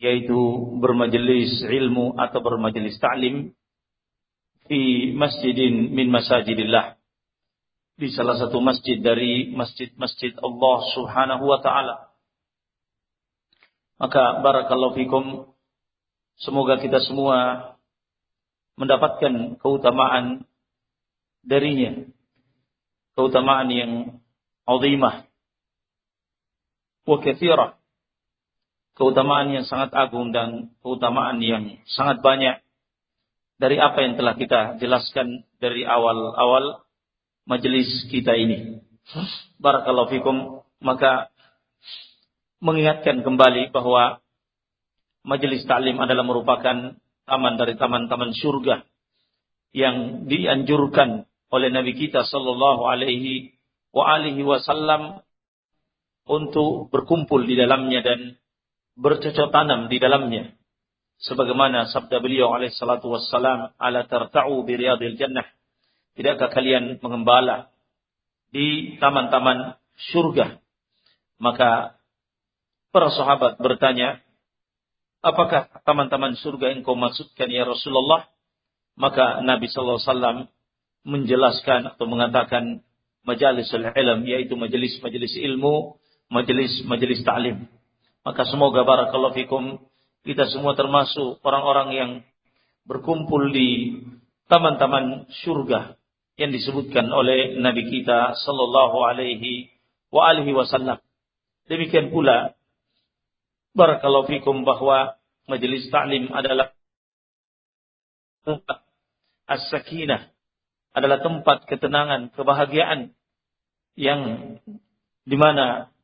yaitu bermajelis ilmu atau bermajelis ta'lim fi masjidin min masajidillah di salah satu masjid dari masjid-masjid Allah Subhanahu wa taala. Maka barakallahu fikum semoga kita semua mendapatkan keutamaan darinya. Keutamaan yang azimah wa kathirah. Keutamaan yang sangat agung dan keutamaan yang sangat banyak dari apa yang telah kita jelaskan dari awal-awal majelis kita ini. Barakallahu fikum. Maka mengingatkan kembali bahwa majelis taklim adalah merupakan taman dari taman-taman surga yang dianjurkan oleh Nabi kita sallallahu alaihi wa alihi wasallam untuk berkumpul di dalamnya dan bercocok tanam di dalamnya. Sebagaimana sabda beliau alaihi salatu wassalam, "Ala tarta'u bi jannah." Tidakkah kalian mengembala di taman-taman surga? Maka para sahabat bertanya, apakah taman-taman surga yang kau maksudkan ya Rasulullah? Maka Nabi Wasallam menjelaskan atau mengatakan majalisul ilm, yaitu majelis-majelis ilmu, majelis-majelis ta'lim. Maka semoga barakallahu fikum kita semua termasuk orang-orang yang berkumpul di taman-taman surga yang disebutkan oleh Nabi kita sallallahu alaihi wa alihi wasallam. Demikian pula barakallahu fikum bahwa majelis taklim adalah tempat as-sakinah adalah tempat ketenangan, kebahagiaan yang di mana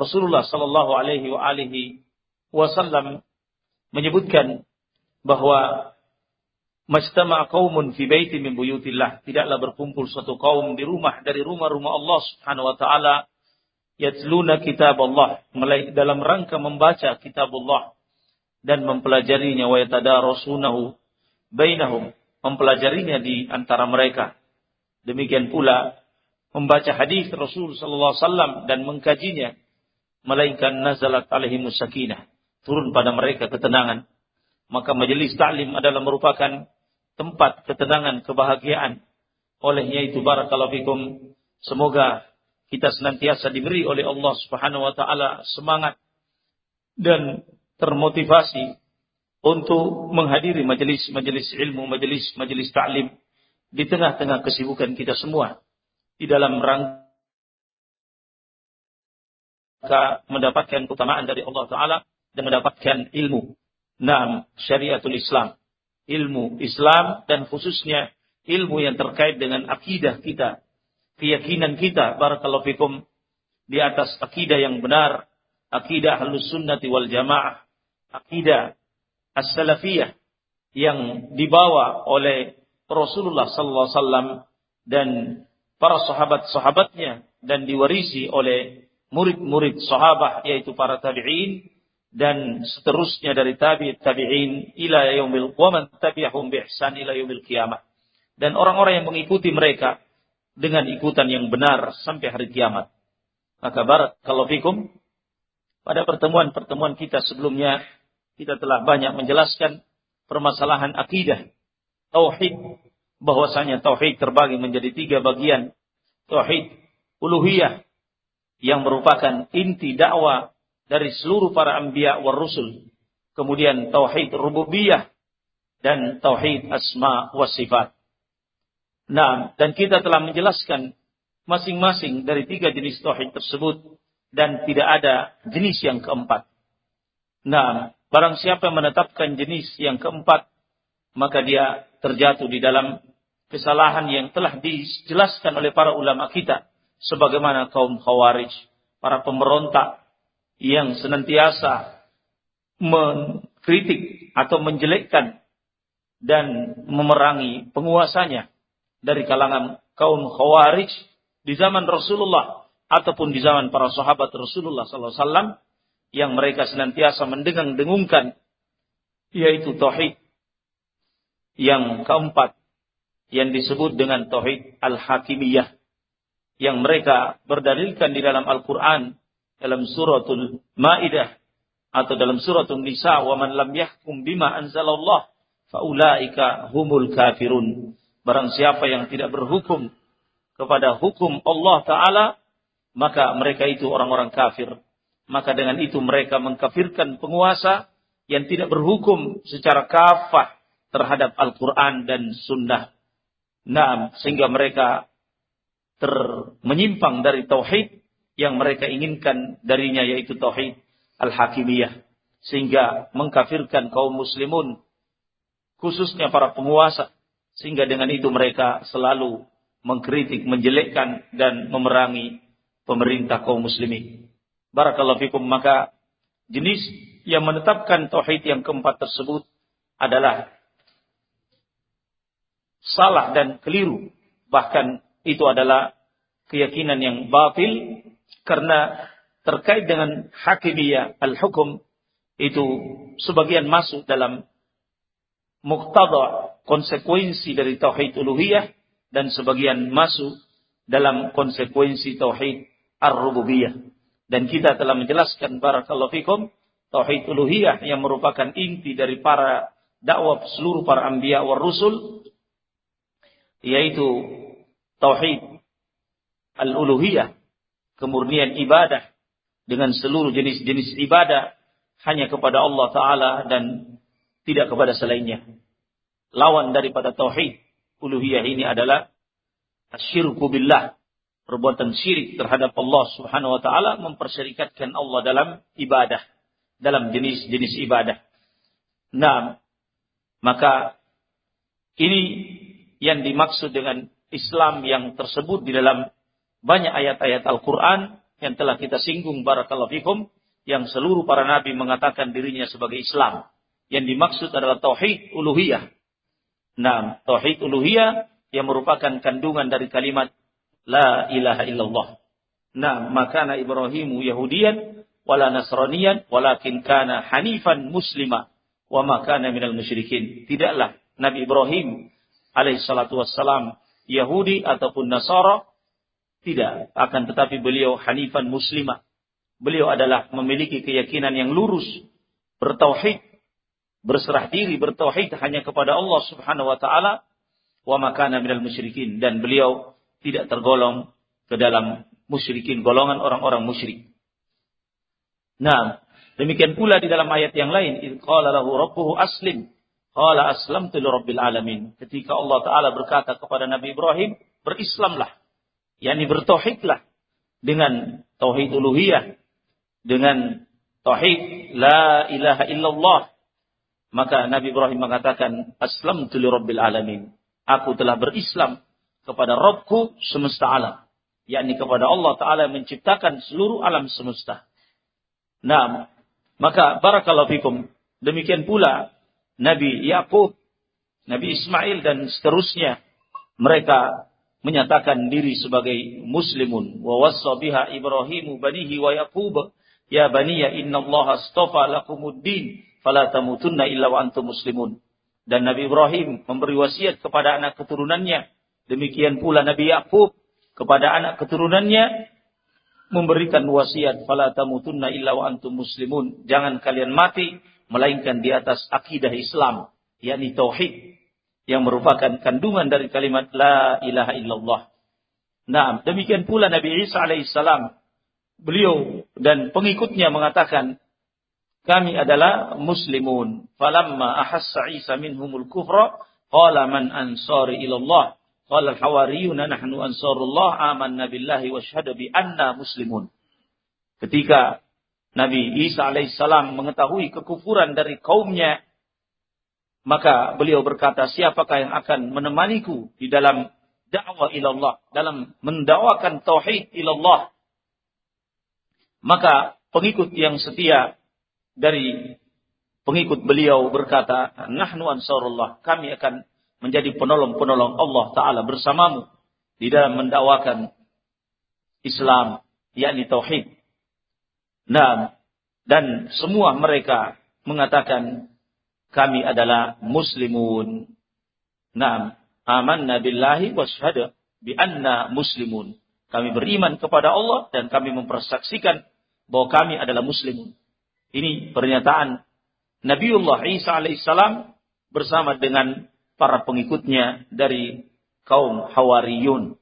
Rasulullah sallallahu alaihi wa alihi wasallam menyebutkan bahwa Majtama' qaumun fi baiti min buyutillah. Tidaklah berkumpul suatu kaum di rumah dari rumah-rumah Allah Subhanahu wa taala. Yatluna kitab Allah, dalam rangka membaca kitab Allah dan mempelajarinya. Wa yatadarasunahu bainahum, mempelajarinya di antara mereka. Demikian pula membaca hadis Rasul sallallahu alaihi wasallam dan mengkajinya melainkan nazalat alaihimus sakinah, turun pada mereka ketenangan. Maka majelis taklim adalah merupakan tempat ketenangan, kebahagiaan. Olehnya itu barakallahu fikum. Semoga kita senantiasa diberi oleh Allah Subhanahu wa taala semangat dan termotivasi untuk menghadiri majelis-majelis ilmu, majelis-majelis taklim di tengah-tengah kesibukan kita semua di dalam rangka mendapatkan keutamaan dari Allah taala dan mendapatkan ilmu. Naam syariatul Islam. Ilmu Islam dan khususnya ilmu yang terkait dengan akidah kita, keyakinan kita, barakallahu fikum, di atas akidah yang benar, akidah halus sunnati wal jamaah, akidah as-salafiyah yang dibawa oleh Rasulullah sallallahu alaihi wasallam dan para sahabat-sahabatnya dan diwarisi oleh murid-murid sahabat yaitu para tabi'in dan seterusnya dari tabi tabi'in ila yaumil man tabi'ahum bi ihsan ila yaumil qiyamah. Dan orang-orang yang mengikuti mereka dengan ikutan yang benar sampai hari kiamat. Maka barakallahu fikum pada pertemuan-pertemuan kita sebelumnya kita telah banyak menjelaskan permasalahan akidah, tauhid, bahwasanya tauhid terbagi menjadi tiga bagian. Tauhid uluhiyah yang merupakan inti dakwah dari seluruh para anbiya war rusul. Kemudian tauhid rububiyah dan tauhid asma wa sifat. Nah, dan kita telah menjelaskan masing-masing dari tiga jenis tauhid tersebut dan tidak ada jenis yang keempat. Nah, barang siapa yang menetapkan jenis yang keempat, maka dia terjatuh di dalam kesalahan yang telah dijelaskan oleh para ulama kita sebagaimana kaum khawarij, para pemberontak yang senantiasa mengkritik atau menjelekkan dan memerangi penguasanya dari kalangan kaum khawarij di zaman Rasulullah ataupun di zaman para sahabat Rasulullah SAW yang mereka senantiasa mendengung-dengungkan yaitu tauhid. Yang keempat yang disebut dengan tauhid al-hakimiyah yang mereka berdalilkan di dalam Al-Qur'an dalam suratul Maidah atau dalam surat An-Nisa wa man lam yahkum bima anzalallah faulaika humul kafirun. Barang siapa yang tidak berhukum kepada hukum Allah taala maka mereka itu orang-orang kafir. Maka dengan itu mereka mengkafirkan penguasa yang tidak berhukum secara kafah terhadap Al-Quran dan Sunnah. Nah, sehingga mereka ter menyimpang dari tauhid yang mereka inginkan darinya yaitu tauhid al-hakimiyah sehingga mengkafirkan kaum muslimun khususnya para penguasa sehingga dengan itu mereka selalu mengkritik, menjelekkan dan memerangi pemerintah kaum muslimin. Barakallahu fikum maka jenis yang menetapkan tauhid yang keempat tersebut adalah salah dan keliru. Bahkan itu adalah keyakinan yang batil karena terkait dengan hakimiyah al-hukum itu sebagian masuk dalam muktada konsekuensi dari tauhid uluhiyah dan sebagian masuk dalam konsekuensi tauhid ar-rububiyah. Dan kita telah menjelaskan barakallahu fikum tauhid uluhiyah yang merupakan inti dari para dakwah seluruh para anbiya wa rusul yaitu tauhid al-uluhiyah, kemurnian ibadah dengan seluruh jenis-jenis ibadah hanya kepada Allah taala dan tidak kepada selainnya. Lawan daripada tauhid uluhiyah ini adalah asyirku billah, perbuatan syirik terhadap Allah Subhanahu wa taala mempersyarikatkan Allah dalam ibadah, dalam jenis-jenis ibadah. Nah, maka ini yang dimaksud dengan Islam yang tersebut di dalam banyak ayat-ayat Al-Quran yang telah kita singgung barakallahu fikum yang seluruh para nabi mengatakan dirinya sebagai Islam. Yang dimaksud adalah tauhid uluhiyah. Nah, tauhid uluhiyah yang merupakan kandungan dari kalimat la ilaha illallah. Nah, makana Ibrahimu Yahudian wala Nasraniyan walakin kana hanifan muslima wa makana minal musyrikin. Tidaklah Nabi Ibrahim alaihi salatu wassalam Yahudi ataupun Nasara tidak. Akan tetapi beliau hanifan muslimah. Beliau adalah memiliki keyakinan yang lurus bertauhid berserah diri bertauhid hanya kepada Allah Subhanahu wa taala. Wa makana minal musyrikin. Dan beliau tidak tergolong ke dalam musyrikin golongan orang-orang musyrik. Nah, demikian pula di dalam ayat yang lain, qala lahu rabbuhu aslim Qala aslamtu lirabbil alamin. Ketika Allah Ta'ala berkata kepada Nabi Ibrahim, berislamlah. yakni bertauhidlah dengan tauhid uluhiyah, dengan tauhid la ilaha illallah. Maka Nabi Ibrahim mengatakan, aslamtu lirabbil alamin. Aku telah berislam kepada Rabbku semesta alam. yakni kepada Allah Ta'ala yang menciptakan seluruh alam semesta. Nah, maka barakallahu fikum. Demikian pula Nabi Yakub, Nabi Ismail dan seterusnya. Mereka menyatakan diri sebagai muslimun. Wa wassa biha Ibrahimu banihi wa Yaqub. Ya baniya innallaha astafa lakumuddin. Fala tamutunna illa wa antum muslimun. Dan Nabi Ibrahim memberi wasiat kepada anak keturunannya. Demikian pula Nabi Yakub kepada anak keturunannya memberikan wasiat fala tamutunna illa wa antum muslimun. Jangan kalian mati melainkan di atas akidah Islam, yakni tauhid yang merupakan kandungan dari kalimat la ilaha illallah. Nah, demikian pula Nabi Isa alaihissalam, beliau dan pengikutnya mengatakan, kami adalah muslimun. Falamma ahassa Isa minhumul kufra, qala man ansari ilallah. Qala al-hawariyuna nahnu ansarullah amanna billahi wa syahadu bi anna muslimun. Ketika Nabi Isa alaihissalam mengetahui kekufuran dari kaumnya, maka beliau berkata, siapakah yang akan menemaniku di dalam dakwah ilallah, dalam mendakwakan tauhid ilallah. Maka pengikut yang setia dari pengikut beliau berkata, Nahnu ansarullah, kami akan menjadi penolong-penolong Allah Ta'ala bersamamu di dalam mendakwakan Islam, yakni tauhid. Nah, dan semua mereka mengatakan kami adalah muslimun. Nah, amanna billahi wa syahada bi anna muslimun. Kami beriman kepada Allah dan kami mempersaksikan bahwa kami adalah muslimun. Ini pernyataan Nabiullah Isa alaihissalam bersama dengan para pengikutnya dari kaum Hawariyun.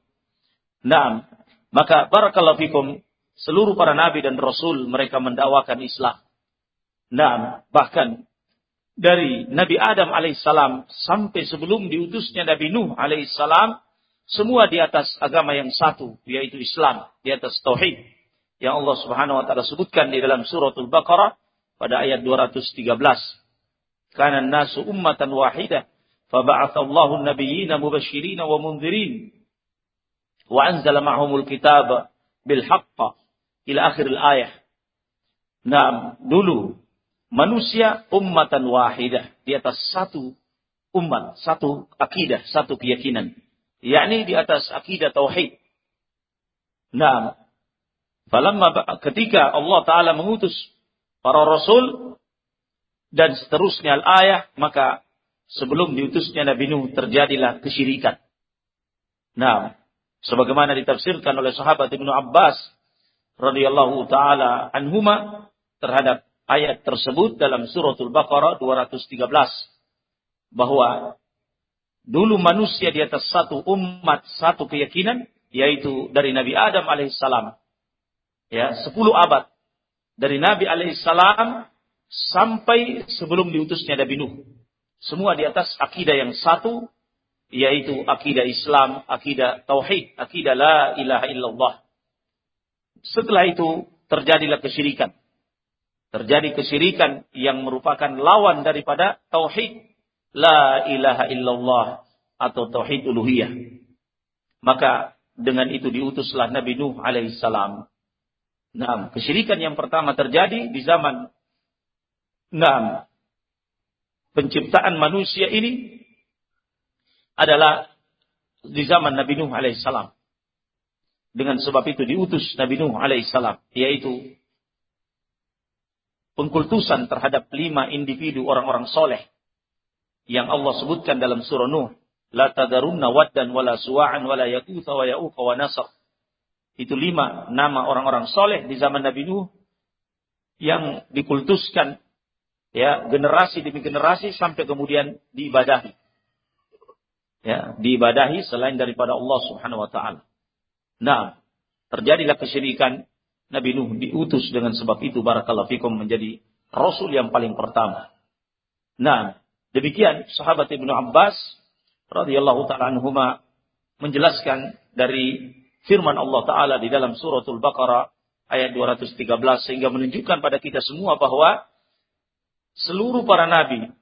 Nah, maka barakallahu fikum Seluruh para nabi dan rasul mereka mendakwakan Islam. Nah, bahkan dari Nabi Adam alaihissalam sampai sebelum diutusnya Nabi Nuh alaihissalam, semua di atas agama yang satu, yaitu Islam, di atas tauhid yang Allah Subhanahu wa taala sebutkan di dalam surah Al-Baqarah pada ayat 213. Karena nasu ummatan wahidah, faba'athallahu an-nabiyyina mubasysyirin wa mundzirin wa anzala ma'humul kitaba bil-haqqa ila akhiril ayah. Nah, dulu manusia ummatan wahidah di atas satu umat, satu akidah, satu keyakinan. Yakni di atas akidah tauhid. Nah, falamma ketika Allah taala mengutus para rasul dan seterusnya al-ayah, maka sebelum diutusnya Nabi Nuh terjadilah kesyirikan. Nah, sebagaimana ditafsirkan oleh sahabat Ibnu Abbas radhiyallahu taala anhuma terhadap ayat tersebut dalam suratul Baqarah 213 bahwa dulu manusia di atas satu umat, satu keyakinan yaitu dari Nabi Adam alaihissalam. Ya, 10 abad dari Nabi alaihissalam sampai sebelum diutusnya Nabi Nuh. Semua di atas akidah yang satu, yaitu akidah Islam, akidah Tauhid, akidah La ilaha illallah. Setelah itu terjadilah kesyirikan. Terjadi kesyirikan yang merupakan lawan daripada Tauhid. La ilaha illallah atau Tauhid uluhiyah. Maka dengan itu diutuslah Nabi Nuh alaihissalam. Nah, kesyirikan yang pertama terjadi di zaman Nah, penciptaan manusia ini adalah di zaman Nabi Nuh alaihissalam. Dengan sebab itu diutus Nabi Nuh alaihissalam, yaitu pengkultusan terhadap lima individu orang-orang soleh yang Allah sebutkan dalam surah Nuh. La tadarunna waddan wala suwa'an wala yakutha wa ya'uqa wa nasr. Itu lima nama orang-orang soleh di zaman Nabi Nuh yang dikultuskan ya generasi demi generasi sampai kemudian diibadahi. Ya, diibadahi selain daripada Allah Subhanahu wa taala. Nah, terjadilah kesyirikan Nabi Nuh diutus dengan sebab itu barakallahu fikum menjadi rasul yang paling pertama. Nah, demikian sahabat Ibnu Abbas radhiyallahu taala anhuma menjelaskan dari firman Allah taala di dalam suratul Baqarah ayat 213 sehingga menunjukkan pada kita semua bahwa seluruh para nabi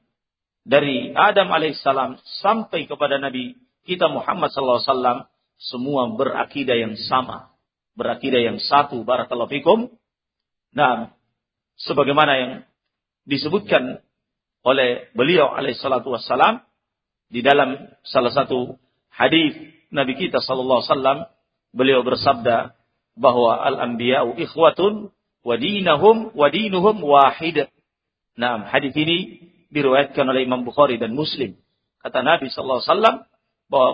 dari Adam alaihissalam sampai kepada Nabi kita Muhammad sallallahu alaihi wasallam semua berakidah yang sama, berakidah yang satu. Barakallahu fikum. Nah, sebagaimana yang disebutkan oleh beliau alaihissalatu wassalam di dalam salah satu hadis Nabi kita sallallahu alaihi wasallam beliau bersabda bahwa al-anbiya'u ikhwatun wa dinahum wa dinuhum wahid. Nah, hadis ini diriwayatkan oleh Imam Bukhari dan Muslim. Kata Nabi sallallahu alaihi wasallam bahwa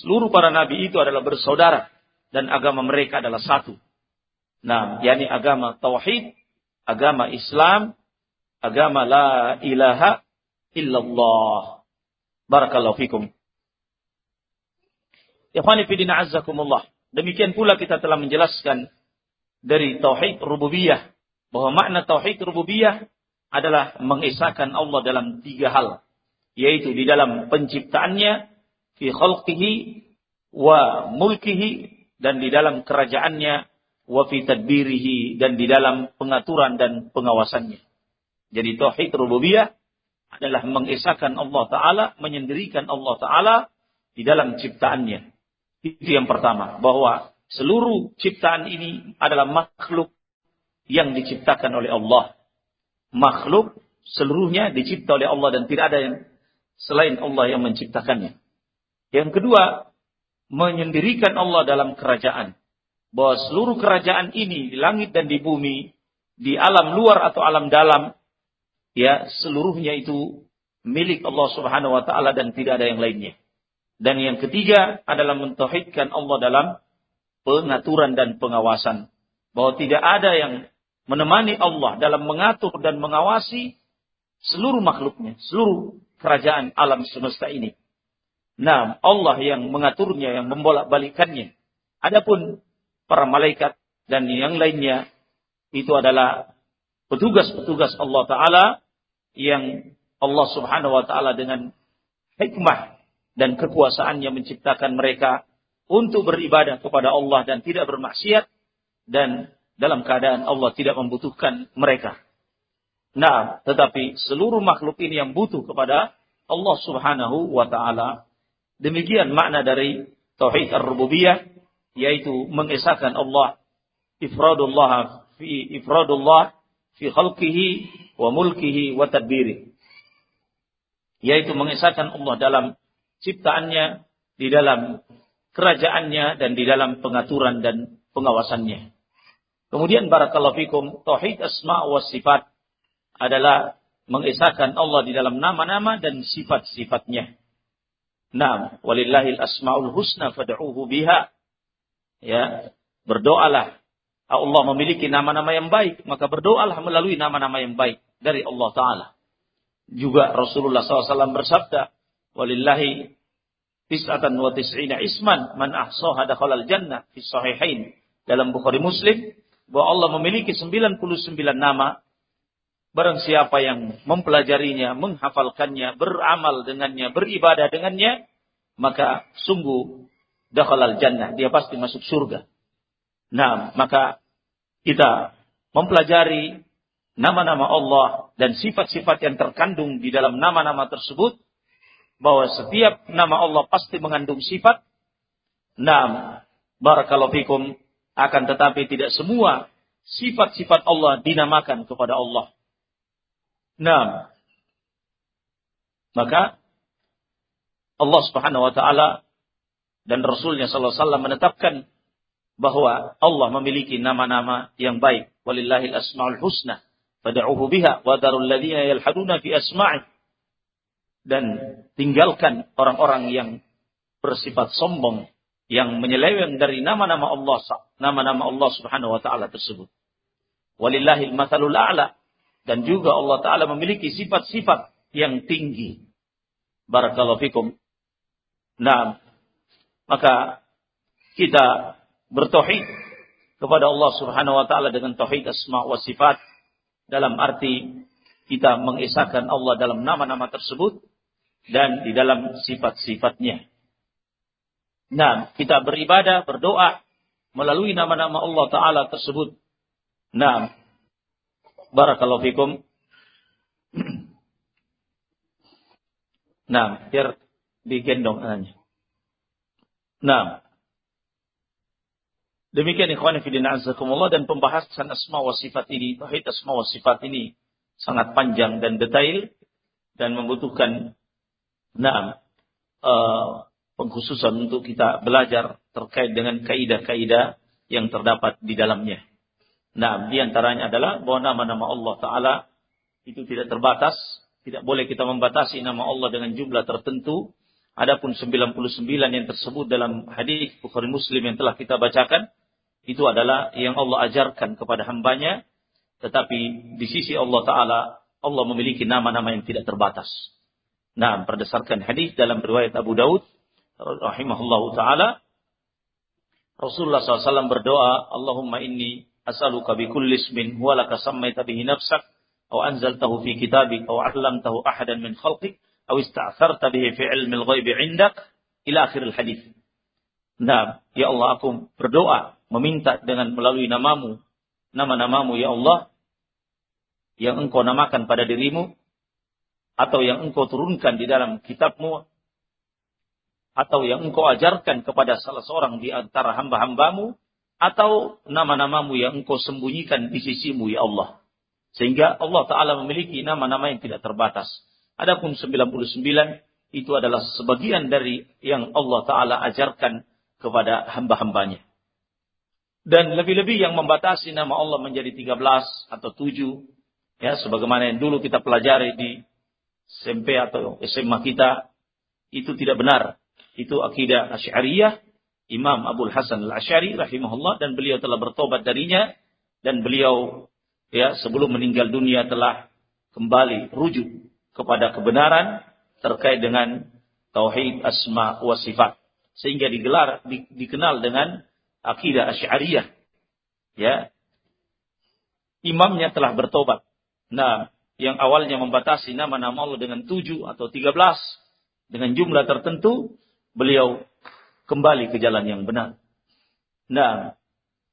seluruh para nabi itu adalah bersaudara dan agama mereka adalah satu. Nah, yakni agama tauhid, agama Islam, agama la ilaha illallah. Barakallahu fikum. Ikhwani fi azzakumullah. Demikian pula kita telah menjelaskan dari tauhid rububiyah bahwa makna tauhid rububiyah adalah mengesahkan Allah dalam tiga hal, yaitu di dalam penciptaannya, fi khalqihi wa mulkihi dan di dalam kerajaannya, wa fi tadbirihi dan di dalam pengaturan dan pengawasannya. Jadi tauhid rububiyah adalah mengesahkan Allah taala, menyendirikan Allah taala di dalam ciptaannya. Itu yang pertama, bahwa seluruh ciptaan ini adalah makhluk yang diciptakan oleh Allah makhluk seluruhnya dicipta oleh Allah dan tidak ada yang selain Allah yang menciptakannya. Yang kedua, menyendirikan Allah dalam kerajaan. Bahwa seluruh kerajaan ini di langit dan di bumi, di alam luar atau alam dalam, ya seluruhnya itu milik Allah Subhanahu wa taala dan tidak ada yang lainnya. Dan yang ketiga adalah mentauhidkan Allah dalam pengaturan dan pengawasan. Bahwa tidak ada yang menemani Allah dalam mengatur dan mengawasi seluruh makhluknya, seluruh kerajaan alam semesta ini. Nah, Allah yang mengaturnya, yang membolak-balikannya. Adapun para malaikat dan yang lainnya itu adalah petugas-petugas Allah Ta'ala yang Allah Subhanahu Wa Ta'ala dengan hikmah dan kekuasaannya menciptakan mereka untuk beribadah kepada Allah dan tidak bermaksiat dan dalam keadaan Allah tidak membutuhkan mereka. Nah, tetapi seluruh makhluk ini yang butuh kepada Allah Subhanahu wa taala. Demikian makna dari tauhid ar-rububiyah yaitu mengesahkan Allah ifradullah fi ifradullah fi khalqihi wa mulkihi wa tadbiri. Yaitu mengesahkan Allah dalam ciptaannya, di dalam kerajaannya dan di dalam pengaturan dan pengawasannya. Kemudian barakallahu fikum tauhid asma wa sifat adalah mengesahkan Allah di dalam nama-nama dan sifat-sifatnya. Naam, walillahil asmaul husna fad'uhu biha. Ya, berdoalah. Allah memiliki nama-nama yang baik, maka berdoalah melalui nama-nama yang baik dari Allah taala. Juga Rasulullah SAW bersabda, walillahi tis'atan wa tis'ina isman man ahsaha dakhalal jannah fi sahihain. Dalam Bukhari Muslim bahwa Allah memiliki 99 nama Barang siapa yang mempelajarinya, menghafalkannya, beramal dengannya, beribadah dengannya, maka sungguh dakhalal jannah, dia pasti masuk surga. Nah, maka kita mempelajari nama-nama Allah dan sifat-sifat yang terkandung di dalam nama-nama tersebut, bahwa setiap nama Allah pasti mengandung sifat. Nah, barakallahu fikum, akan tetapi tidak semua sifat-sifat Allah dinamakan kepada Allah. Nah, maka Allah Subhanahu wa taala dan Rasulnya sallallahu alaihi wasallam menetapkan bahwa Allah memiliki nama-nama yang baik. Walillahil asmaul husna fad'uhu biha wa darul ladzina yalhaduna fi asma'i. Dan tinggalkan orang-orang yang bersifat sombong yang menyeleweng dari nama-nama Allah nama-nama Allah Subhanahu wa taala tersebut. Walillahil mathalul a'la dan juga Allah Ta'ala memiliki sifat-sifat yang tinggi. Barakallahu fikum. Nah, maka kita bertauhid kepada Allah Subhanahu wa taala dengan tauhid asma wa sifat dalam arti kita mengesahkan Allah dalam nama-nama tersebut dan di dalam sifat-sifatnya. Nah, kita beribadah, berdoa melalui nama-nama Allah taala tersebut. Nah, Barakallahu fikum. Nah, biar digendong anaknya. Nah. Demikian ikhwan fillah azakumullah dan pembahasan asma wa sifat ini, tauhid asma wa sifat ini sangat panjang dan detail dan membutuhkan nah uh, pengkhususan untuk kita belajar terkait dengan kaidah-kaidah yang terdapat di dalamnya. Nah, di antaranya adalah bahwa nama-nama Allah Ta'ala itu tidak terbatas. Tidak boleh kita membatasi nama Allah dengan jumlah tertentu. Adapun 99 yang tersebut dalam hadis Bukhari Muslim yang telah kita bacakan, itu adalah yang Allah ajarkan kepada hambanya. Tetapi di sisi Allah Ta'ala, Allah memiliki nama-nama yang tidak terbatas. Nah, berdasarkan hadis dalam riwayat Abu Daud, rahimahullahu ta'ala, Rasulullah SAW berdoa, Allahumma inni as'aluka bi kulli ismin huwa laka sammaita bihi nafsak aw anzaltahu fi kitabik aw 'allamtahu ahadan min khalqik aw ista'tharta bihi fi 'ilmi al-ghaib 'indak ila akhir al-hadis. Nah, ya Allah aku berdoa meminta dengan melalui namamu, nama-namamu ya Allah yang engkau namakan pada dirimu atau yang engkau turunkan di dalam kitabmu atau yang engkau ajarkan kepada salah seorang di antara hamba-hambamu atau nama-namamu yang engkau sembunyikan di sisimu ya Allah. Sehingga Allah Ta'ala memiliki nama-nama yang tidak terbatas. Adapun 99 itu adalah sebagian dari yang Allah Ta'ala ajarkan kepada hamba-hambanya. Dan lebih-lebih yang membatasi nama Allah menjadi 13 atau 7. Ya, sebagaimana yang dulu kita pelajari di SMP atau SMA kita. Itu tidak benar. Itu akidah asyariyah Imam Abdul Hasan al-Ash'ari rahimahullah dan beliau telah bertobat darinya dan beliau ya sebelum meninggal dunia telah kembali rujuk kepada kebenaran terkait dengan tauhid asma wa sifat. Sehingga digelar di, dikenal dengan akidah asy'ariyah. Ya. Imamnya telah bertobat. Nah yang awalnya membatasi nama-nama Allah dengan tujuh atau tiga belas dengan jumlah tertentu beliau kembali ke jalan yang benar nah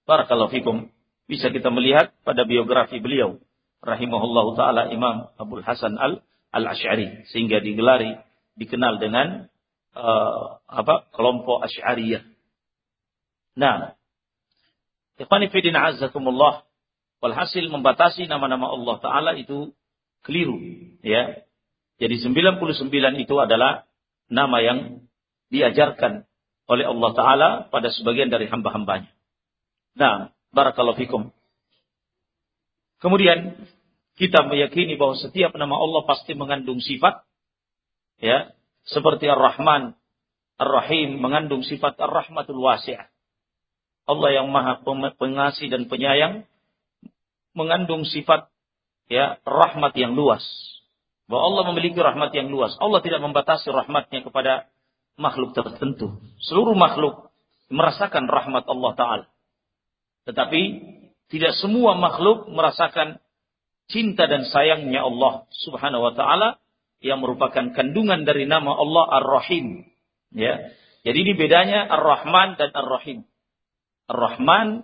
barakallahu fikum bisa kita melihat pada biografi beliau rahimahullah taala Imam Abdul Hasan al al Ash'ari sehingga digelari dikenal dengan uh, apa kelompok Asy'ariyah. Nah, ikhwani fillah azakumullah walhasil membatasi nama-nama Allah taala itu keliru ya. Jadi 99 itu adalah nama yang diajarkan oleh Allah taala pada sebagian dari hamba-hambanya. Nah, barakallahu fikum. Kemudian kita meyakini bahwa setiap nama Allah pasti mengandung sifat ya seperti Ar-Rahman Ar-Rahim mengandung sifat Ar-Rahmatul Wasi'ah Allah yang Maha Pengasih dan Penyayang mengandung sifat ya rahmat yang luas bahwa Allah memiliki rahmat yang luas Allah tidak membatasi rahmatnya kepada makhluk tertentu seluruh makhluk merasakan rahmat Allah taala tetapi tidak semua makhluk merasakan cinta dan sayangnya Allah Subhanahu wa taala yang merupakan kandungan dari nama Allah Ar-Rahim. Ya. Jadi ini bedanya Ar-Rahman dan Ar-Rahim. Ar-Rahman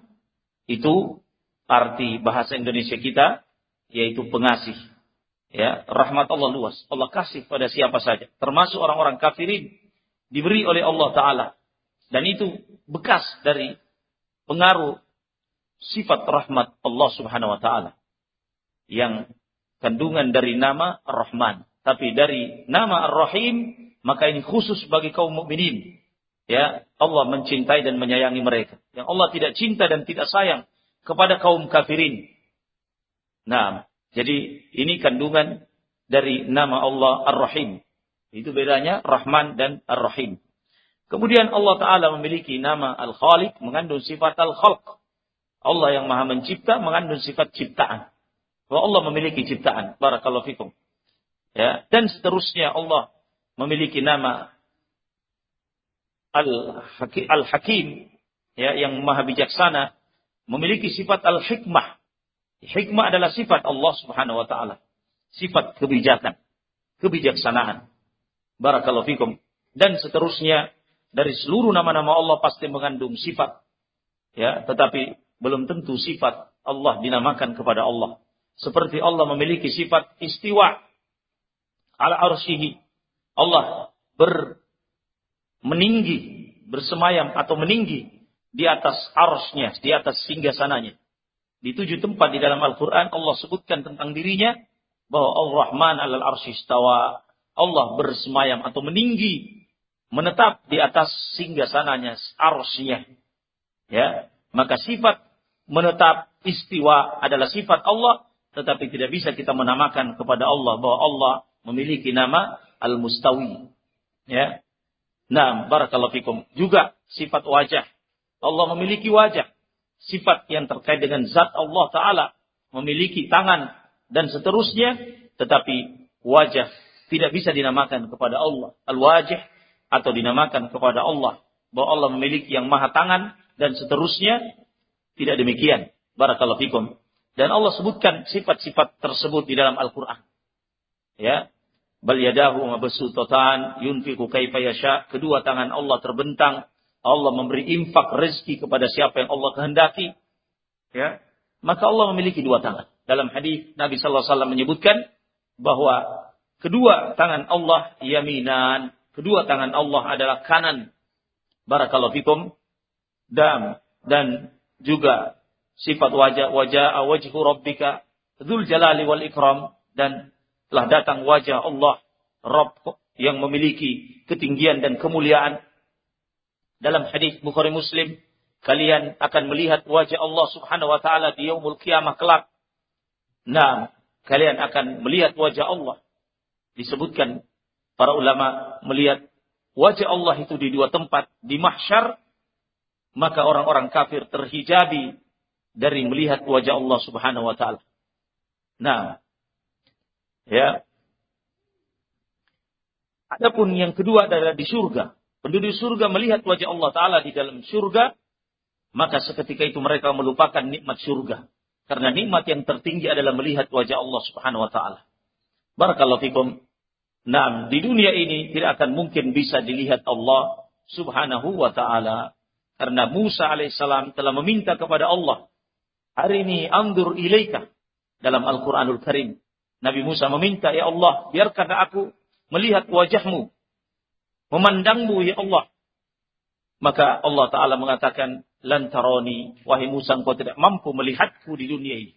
itu arti bahasa Indonesia kita yaitu pengasih. Ya, rahmat Allah luas. Allah kasih pada siapa saja, termasuk orang-orang kafirin diberi oleh Allah taala. Dan itu bekas dari pengaruh sifat rahmat Allah Subhanahu wa taala yang kandungan dari nama Ar-Rahman. Tapi dari nama Ar-Rahim, maka ini khusus bagi kaum mukminin. Ya, Allah mencintai dan menyayangi mereka. Yang Allah tidak cinta dan tidak sayang kepada kaum kafirin. Nah, jadi ini kandungan dari nama Allah Ar-Rahim. Itu bedanya Rahman dan Ar-Rahim. Kemudian Allah Ta'ala memiliki nama Al-Khaliq, mengandung sifat Al-Khalq. Allah yang maha mencipta, mengandung sifat ciptaan bahwa Allah memiliki ciptaan. Barakallahu fikum. Ya, dan seterusnya Allah memiliki nama Al-Hakim ya yang maha bijaksana memiliki sifat Al-Hikmah. Hikmah adalah sifat Allah Subhanahu wa taala. Sifat kebijakan, kebijaksanaan. Barakallahu fikum. Dan seterusnya dari seluruh nama-nama Allah pasti mengandung sifat. Ya, tetapi belum tentu sifat Allah dinamakan kepada Allah. Seperti Allah memiliki sifat istiwa ala arsyihi. Allah ber meninggi, bersemayam atau meninggi di atas arsnya, di atas singgasananya. Di tujuh tempat di dalam Al-Quran Allah sebutkan tentang dirinya bahwa Al-Rahman alal arsyistawa. Allah bersemayam atau meninggi, menetap di atas singgasananya, arsnya. Ya, maka sifat menetap istiwa adalah sifat Allah tetapi tidak bisa kita menamakan kepada Allah bahwa Allah memiliki nama Al-Mustawi. Ya. Nah, barakallahu fikum. Juga sifat wajah. Allah memiliki wajah. Sifat yang terkait dengan zat Allah Ta'ala. Memiliki tangan dan seterusnya. Tetapi wajah tidak bisa dinamakan kepada Allah. Al-wajah atau dinamakan kepada Allah. Bahwa Allah memiliki yang maha tangan dan seterusnya. Tidak demikian. Barakallahu fikum. Dan Allah sebutkan sifat-sifat tersebut di dalam Al-Quran. Ya. Bal yadahu mabsutatan yunfiku kaifa yasha. Kedua tangan Allah terbentang. Allah memberi infak rezeki kepada siapa yang Allah kehendaki. Ya. Maka Allah memiliki dua tangan. Dalam hadis Nabi sallallahu alaihi wasallam menyebutkan bahwa kedua tangan Allah yaminan, kedua tangan Allah adalah kanan. Barakallahu fikum. Dan dan juga sifat wajah wajah wajhu rabbika. Dzul jalali wal ikram. Dan telah datang wajah Allah Rabb yang memiliki ketinggian dan kemuliaan. Dalam hadis Bukhari Muslim kalian akan melihat wajah Allah Subhanahu wa taala di yaumul kiamah kelak. Nah kalian akan melihat wajah Allah disebutkan para ulama melihat wajah Allah itu di dua tempat di mahsyar maka orang-orang kafir terhijabi dari melihat wajah Allah Subhanahu wa taala. Nah, ya. Adapun yang kedua adalah di surga. Penduduk surga melihat wajah Allah Ta'ala di dalam surga, maka seketika itu mereka melupakan nikmat surga. Karena nikmat yang tertinggi adalah melihat wajah Allah Subhanahu wa taala. Barakallahu fikum. Nah, di dunia ini tidak akan mungkin bisa dilihat Allah Subhanahu wa taala karena Musa alaihissalam telah meminta kepada Allah, "Hari ini andur ilaika." Dalam Al-Qur'anul Karim, Nabi Musa meminta, "Ya Allah, biarkan aku melihat wajahmu, memandangmu ya Allah." Maka Allah Ta'ala mengatakan, lantaroni, wahai Musa engkau tidak mampu melihatku di dunia ini.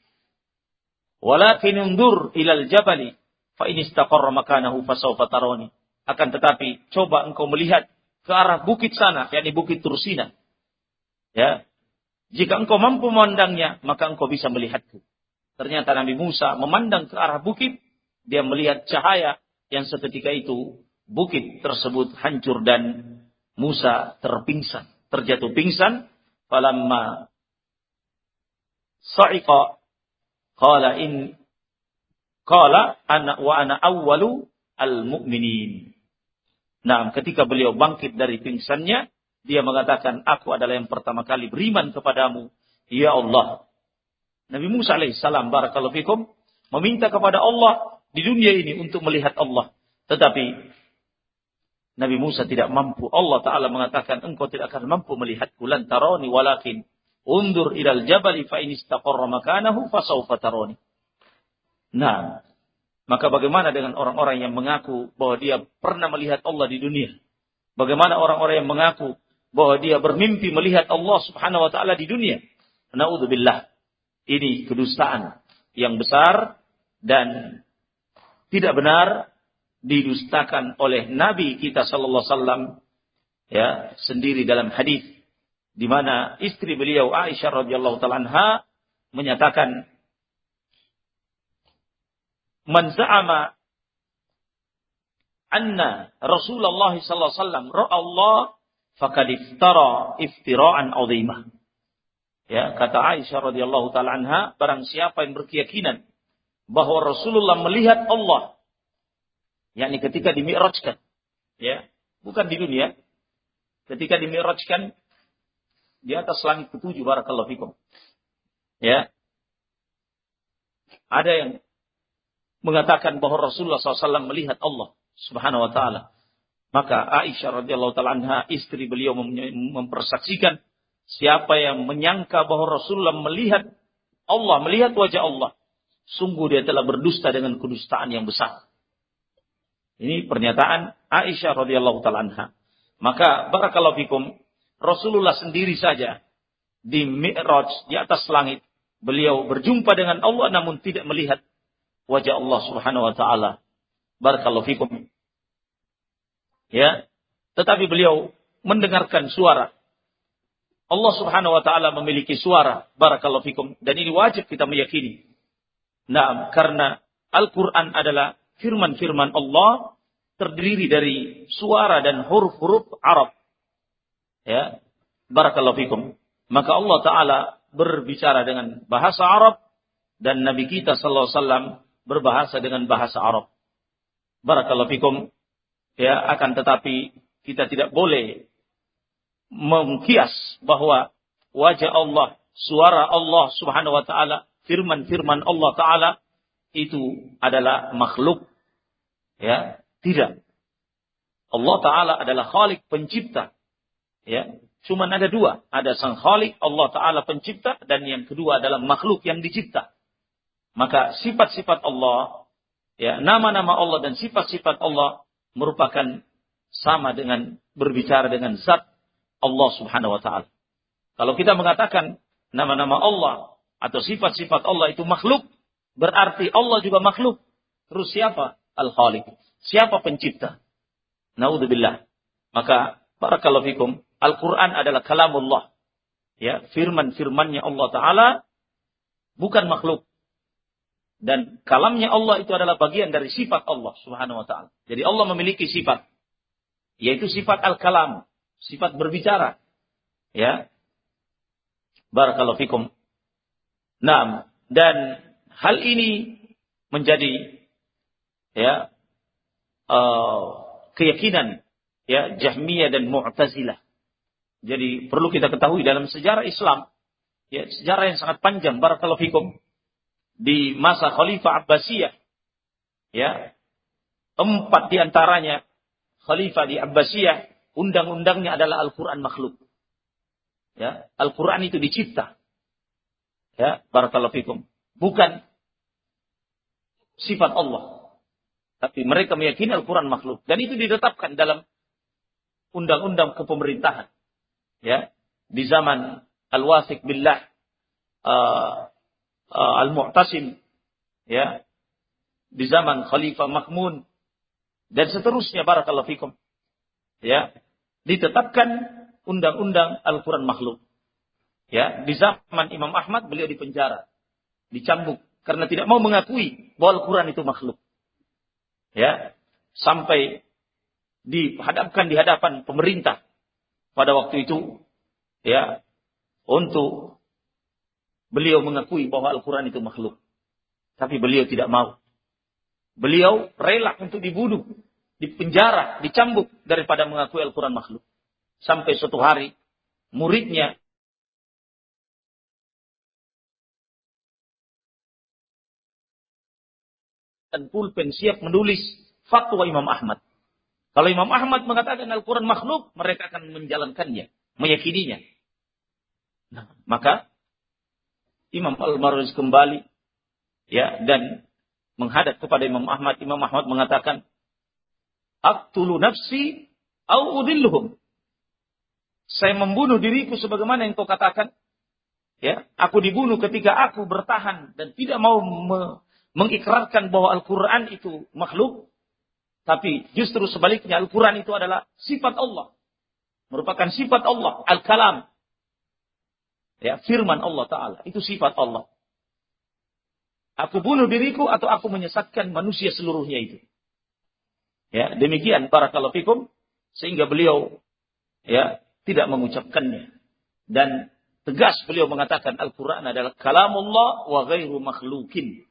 Walakin undur ilal jabali, fa ini istaqarra makanahu fasawfa taroni. Akan tetapi, coba engkau melihat ke arah bukit sana, yakni bukit Tursina. Ya. Jika engkau mampu memandangnya, maka engkau bisa melihatku. Ternyata Nabi Musa memandang ke arah bukit, dia melihat cahaya yang seketika itu bukit tersebut hancur dan Musa terpingsan, terjatuh pingsan falamma sa'iqa qala in qala ana wa ana awwalu al-mu'minin. Nah, ketika beliau bangkit dari pingsannya, dia mengatakan, aku adalah yang pertama kali beriman kepadamu, ya Allah. Nabi Musa alaihissalam, barakallahu fikum, meminta kepada Allah di dunia ini untuk melihat Allah. Tetapi Nabi Musa tidak mampu. Allah Ta'ala mengatakan, engkau tidak akan mampu melihatku. Lan tarani walakin. Undur ilal jabali fa in istaqarra makanahu fasawfa tarani. Nah, maka bagaimana dengan orang-orang yang mengaku bahwa dia pernah melihat Allah di dunia? Bagaimana orang-orang yang mengaku bahwa dia bermimpi melihat Allah Subhanahu wa taala di dunia? Nauzubillah. Ini kedustaan yang besar dan tidak benar didustakan oleh Nabi kita sallallahu alaihi wasallam ya sendiri dalam hadis di mana istri beliau Aisyah radhiyallahu taala anha menyatakan man za'ama anna Rasulullah sallallahu alaihi wasallam ra'a Allah faqad iftara iftira'an 'azimah ya kata Aisyah radhiyallahu taala anha barang siapa yang berkeyakinan bahwa Rasulullah melihat Allah yakni ketika dimi'rajkan. Ya, bukan di dunia. Ketika dimi'rajkan di atas langit ketujuh barakallahu fikum. Ya. Ada yang mengatakan bahwa Rasulullah SAW melihat Allah Subhanahu wa taala. Maka Aisyah radhiyallahu taala anha istri beliau mempersaksikan siapa yang menyangka bahwa Rasulullah melihat Allah, melihat wajah Allah, sungguh dia telah berdusta dengan kedustaan yang besar. Ini pernyataan Aisyah radhiyallahu taala anha. Maka barakallahu fikum Rasulullah sendiri saja di Mi'raj di atas langit beliau berjumpa dengan Allah namun tidak melihat wajah Allah Subhanahu wa taala. Barakallahu fikum. Ya. Tetapi beliau mendengarkan suara. Allah Subhanahu wa taala memiliki suara. Barakallahu fikum dan ini wajib kita meyakini. Nah, karena Al-Qur'an adalah firman-firman Allah terdiri dari suara dan huruf-huruf Arab. Ya, barakallahu fikum. Maka Allah taala berbicara dengan bahasa Arab dan Nabi kita sallallahu alaihi wasallam berbahasa dengan bahasa Arab. Barakallahu fikum. Ya, akan tetapi kita tidak boleh mengkias bahwa wajah Allah, suara Allah Subhanahu wa taala, firman-firman Allah taala itu adalah makhluk. Ya, tidak. Allah Ta'ala adalah khalik pencipta. Ya, Cuma ada dua. Ada sang khalik, Allah Ta'ala pencipta, dan yang kedua adalah makhluk yang dicipta. Maka sifat-sifat Allah, ya, nama-nama Allah dan sifat-sifat Allah merupakan sama dengan berbicara dengan zat Allah Subhanahu wa taala. Kalau kita mengatakan nama-nama Allah atau sifat-sifat Allah itu makhluk, Berarti Allah juga makhluk. Terus siapa? Al-Khaliq. Siapa pencipta? Naudzubillah. Maka barakallahu fikum, Al-Qur'an adalah kalamullah. Ya, firman-firmannya Allah taala bukan makhluk. Dan kalamnya Allah itu adalah bagian dari sifat Allah Subhanahu wa taala. Jadi Allah memiliki sifat yaitu sifat al-kalam, sifat berbicara. Ya. Barakallahu fikum. Nah, dan Hal ini menjadi ya uh, keyakinan ya Jahmiyah dan Mu'tazilah. Jadi perlu kita ketahui dalam sejarah Islam ya sejarah yang sangat panjang barakallahu fikum di masa Khalifah Abbasiyah ya empat di antaranya Khalifah di Abbasiyah undang-undangnya adalah Al-Qur'an makhluk. Ya, Al-Qur'an itu dicipta. Ya, barakallahu fikum. Bukan sifat Allah. Tapi mereka meyakini Al-Quran makhluk. Dan itu ditetapkan dalam undang-undang kepemerintahan. Ya, di zaman Al-Wasik Billah, uh, uh, Al-Mu'tasim, ya, di zaman Khalifah Makmun, dan seterusnya, Barakallahu Fikum. Ya, ditetapkan undang-undang Al-Quran makhluk. Ya, di zaman Imam Ahmad beliau dipenjara, dicambuk karena tidak mau mengakui bahwa Al-Quran itu makhluk. Ya, sampai dihadapkan di hadapan pemerintah pada waktu itu ya untuk beliau mengakui bahwa Al-Quran itu makhluk. Tapi beliau tidak mau. Beliau rela untuk dibunuh, dipenjara, dicambuk daripada mengakui Al-Quran makhluk. Sampai suatu hari muridnya dan pulpen siap menulis fatwa Imam Ahmad. Kalau Imam Ahmad mengatakan Al-Quran makhluk, mereka akan menjalankannya, meyakininya. Nah, maka Imam Al-Maruz kembali ya dan menghadap kepada Imam Ahmad. Imam Ahmad mengatakan, Aktulu nafsi au udilluhum. Saya membunuh diriku sebagaimana yang kau katakan. Ya, aku dibunuh ketika aku bertahan dan tidak mau mengikrarkan bahwa Al-Quran itu makhluk, tapi justru sebaliknya Al-Quran itu adalah sifat Allah. Merupakan sifat Allah, Al-Kalam. Ya, firman Allah Ta'ala. Itu sifat Allah. Aku bunuh diriku atau aku menyesatkan manusia seluruhnya itu. Ya, demikian para fikum sehingga beliau ya tidak mengucapkannya dan tegas beliau mengatakan Al-Qur'an adalah kalamullah wa ghairu makhlukin.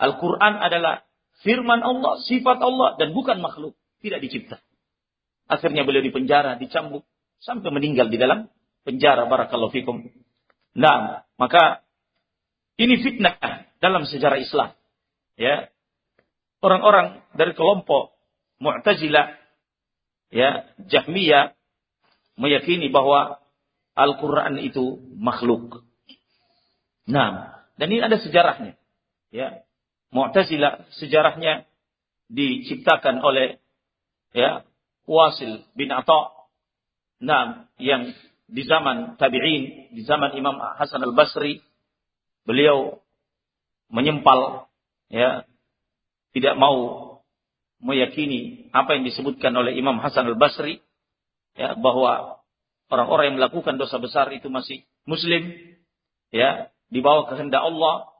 Al-Quran adalah firman Allah, sifat Allah, dan bukan makhluk. Tidak dicipta. Akhirnya beliau dipenjara, dicambuk, sampai meninggal di dalam penjara. Barakallahu fikum. Nah, maka ini fitnah dalam sejarah Islam. Ya, orang-orang dari kelompok Mu'tazilah, ya, Jahmiyah, meyakini bahwa Al-Quran itu makhluk. Nah, dan ini ada sejarahnya. Ya, Mu'tazilah sejarahnya diciptakan oleh ya Wasil bin Atha Nah, yang di zaman tabi'in, di zaman Imam Hasan al-Basri, beliau menyempal, ya, tidak mau meyakini apa yang disebutkan oleh Imam Hasan al-Basri, ya, bahwa orang-orang yang melakukan dosa besar itu masih muslim, ya, di bawah kehendak Allah,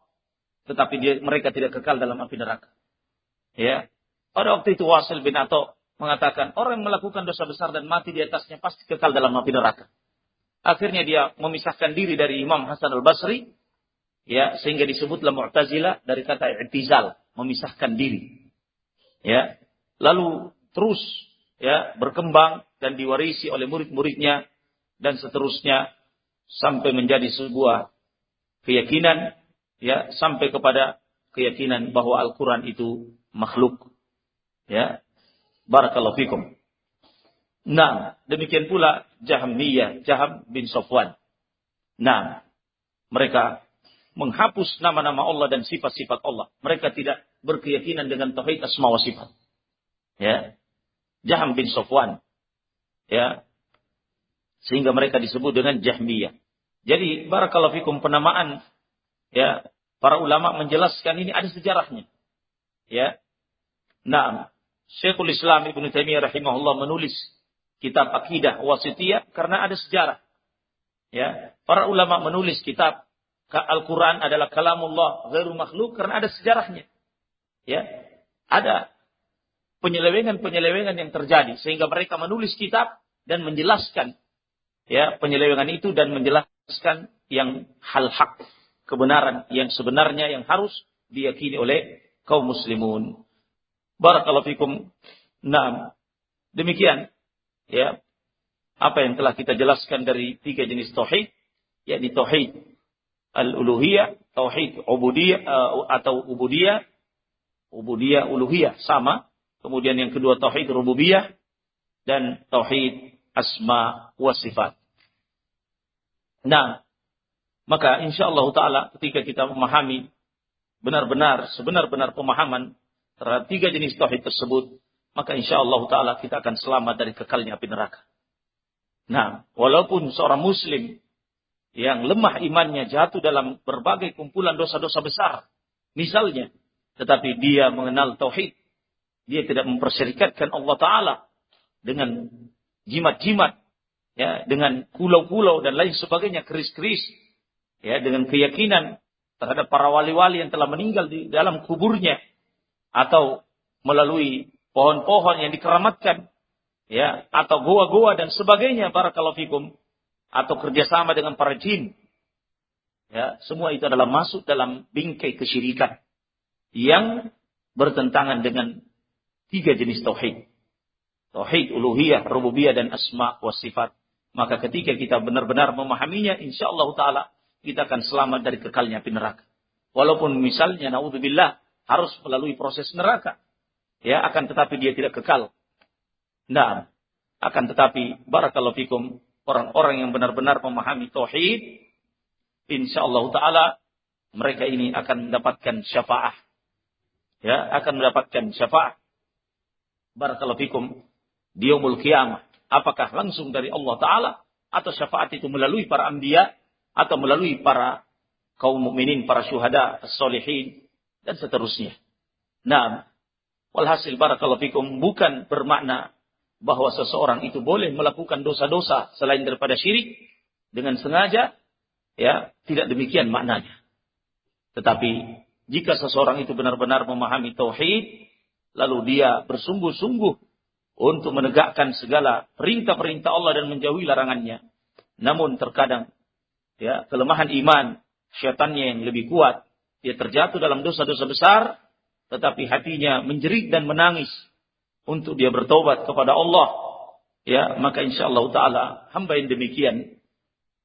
tetapi dia, mereka tidak kekal dalam api neraka. Ya. Pada waktu itu Wasil bin Ato mengatakan orang yang melakukan dosa besar dan mati di atasnya pasti kekal dalam api neraka. Akhirnya dia memisahkan diri dari Imam Hasan al Basri, ya sehingga disebutlah Mu'tazilah dari kata i'tizal, memisahkan diri. Ya, lalu terus ya berkembang dan diwarisi oleh murid-muridnya dan seterusnya sampai menjadi sebuah keyakinan ya sampai kepada keyakinan bahwa Al-Quran itu makhluk. Ya, barakallahu fikum. Nah, demikian pula Jahmiyah, Jaham bin Sofwan. Nah, mereka menghapus nama-nama Allah dan sifat-sifat Allah. Mereka tidak berkeyakinan dengan tauhid asma wa sifat. Ya. Jaham bin Sofwan. Ya. Sehingga mereka disebut dengan Jahmiyah. Jadi barakallahu fikum penamaan Ya, para ulama menjelaskan ini ada sejarahnya. Ya. Nah, Syekhul Islam Ibnu Taimiyah rahimahullah menulis kitab akidah wasitiyah karena ada sejarah. Ya, para ulama menulis kitab Al-Quran adalah kalamullah ghairu makhluk karena ada sejarahnya. Ya, ada penyelewengan-penyelewengan yang terjadi sehingga mereka menulis kitab dan menjelaskan ya penyelewengan itu dan menjelaskan yang hal hak kebenaran yang sebenarnya yang harus diyakini oleh kaum muslimun. Barakallahu fikum. Nah, demikian ya apa yang telah kita jelaskan dari tiga jenis tauhid, yakni tauhid al-uluhiyah, tauhid ubudiyah uh, atau ubudiyah, ubudiyah uluhiyah sama. Kemudian yang kedua tauhid rububiyah dan tauhid asma wa sifat. Nah, maka insya Allah Ta'ala ketika kita memahami benar-benar, sebenar-benar pemahaman terhadap tiga jenis tauhid tersebut, maka insya Allah Ta'ala kita akan selamat dari kekalnya api neraka. Nah, walaupun seorang muslim yang lemah imannya jatuh dalam berbagai kumpulan dosa-dosa besar, misalnya, tetapi dia mengenal tauhid, dia tidak memperserikatkan Allah Taala dengan jimat-jimat, ya, dengan pulau-pulau dan lain sebagainya, keris-keris, ya, dengan keyakinan terhadap para wali-wali yang telah meninggal di dalam kuburnya, atau melalui pohon-pohon yang dikeramatkan, ya atau goa-goa dan sebagainya para fikum atau kerjasama dengan para jin ya semua itu adalah masuk dalam bingkai kesyirikan yang bertentangan dengan tiga jenis tauhid. Tauhid uluhiyah rububiyah dan asma wa sifat. Maka ketika kita benar-benar memahaminya insya Allah taala kita akan selamat dari kekalnya api neraka. Walaupun misalnya naudzubillah harus melalui proses neraka ya akan tetapi dia tidak kekal Nah, akan tetapi barakallahu fikum orang-orang yang benar-benar memahami tauhid insyaallah taala mereka ini akan mendapatkan syafaah. Ya, akan mendapatkan syafaah. Barakallahu fikum di yaumul qiyamah. Apakah langsung dari Allah taala atau syafaat itu melalui para anbiya atau melalui para kaum mukminin, para syuhada, as-solihin dan seterusnya. Nah, walhasil barakallahu fikum bukan bermakna bahwa seseorang itu boleh melakukan dosa-dosa selain daripada syirik dengan sengaja, ya tidak demikian maknanya. Tetapi jika seseorang itu benar-benar memahami tauhid, lalu dia bersungguh-sungguh untuk menegakkan segala perintah-perintah Allah dan menjauhi larangannya. Namun terkadang ya kelemahan iman syaitannya yang lebih kuat, dia terjatuh dalam dosa-dosa besar, tetapi hatinya menjerit dan menangis untuk dia bertobat kepada Allah, ya maka insya Allah Taala hamba yang demikian,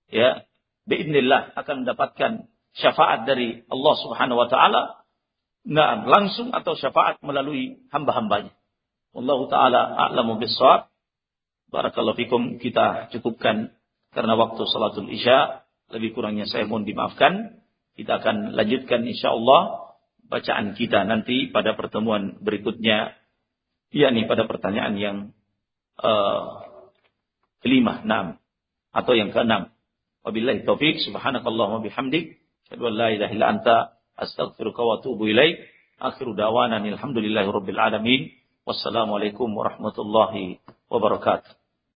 ya biidnillah akan mendapatkan syafaat dari Allah Subhanahu Wa Taala, nah langsung atau syafaat melalui hamba-hambanya. Allah Taala a'lamu bissawab. Barakallahu fikum kita cukupkan karena waktu salatul isya lebih kurangnya saya mohon dimaafkan. Kita akan lanjutkan insya Allah bacaan kita nanti pada pertemuan berikutnya yakni pada pertanyaan yang uh, kelima, enam atau yang keenam. Wabillahi taufik, subhanakallahumma bihamdik, asyhadu an la ilaha illa anta, astaghfiruka wa atubu ilaik. Akhiru da'wana alhamdulillahi rabbil alamin. Wassalamualaikum warahmatullahi wabarakatuh.